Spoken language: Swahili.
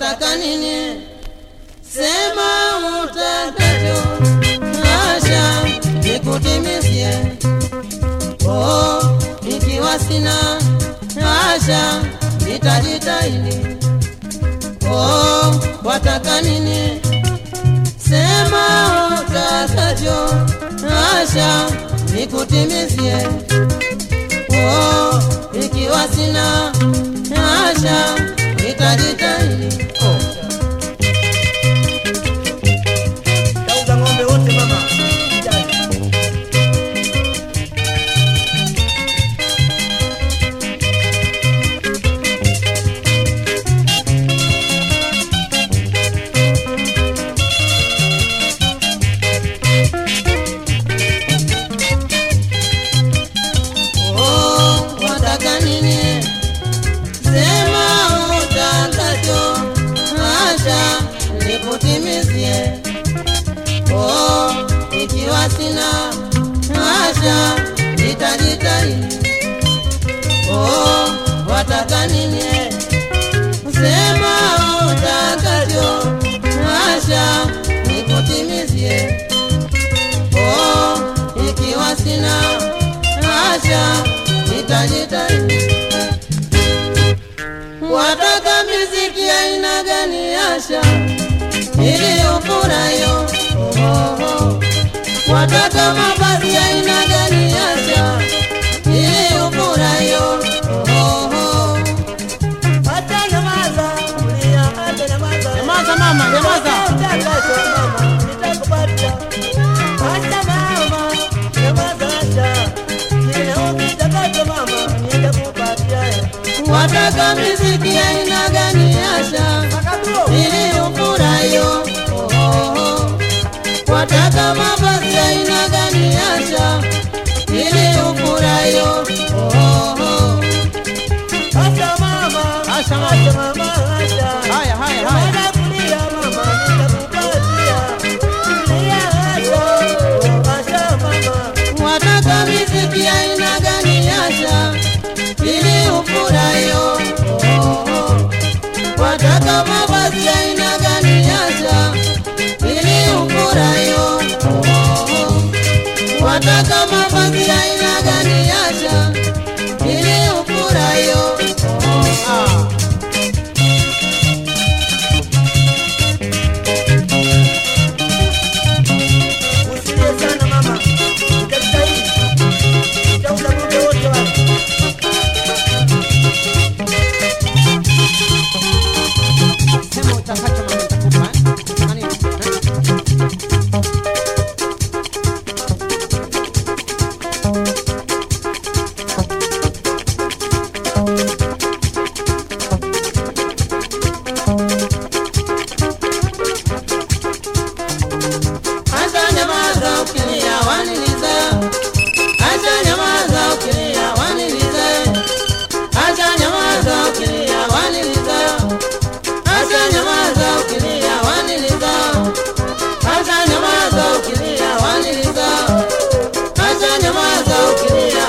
wataka nini? Sema utakacho, asha nikutimizie. Oh, ikiwa sina asha nitajitahidi. Oh, wataka nini? Sema utakacho, asha nikutimizie. Oh, ikiwa sina asha Oh, wataka nini? Sema. Oh, ikiwa sina acha. Oh? Nitajitahidi. Wataka miziki aina gani Asha iliyofurayo? Oh, oh, oh. Wataka mavazi aina gani Wataka miziki aina gani Asha ili ufurahio? Oh, oh, oh. Wataka mavazi jamaa za ukilia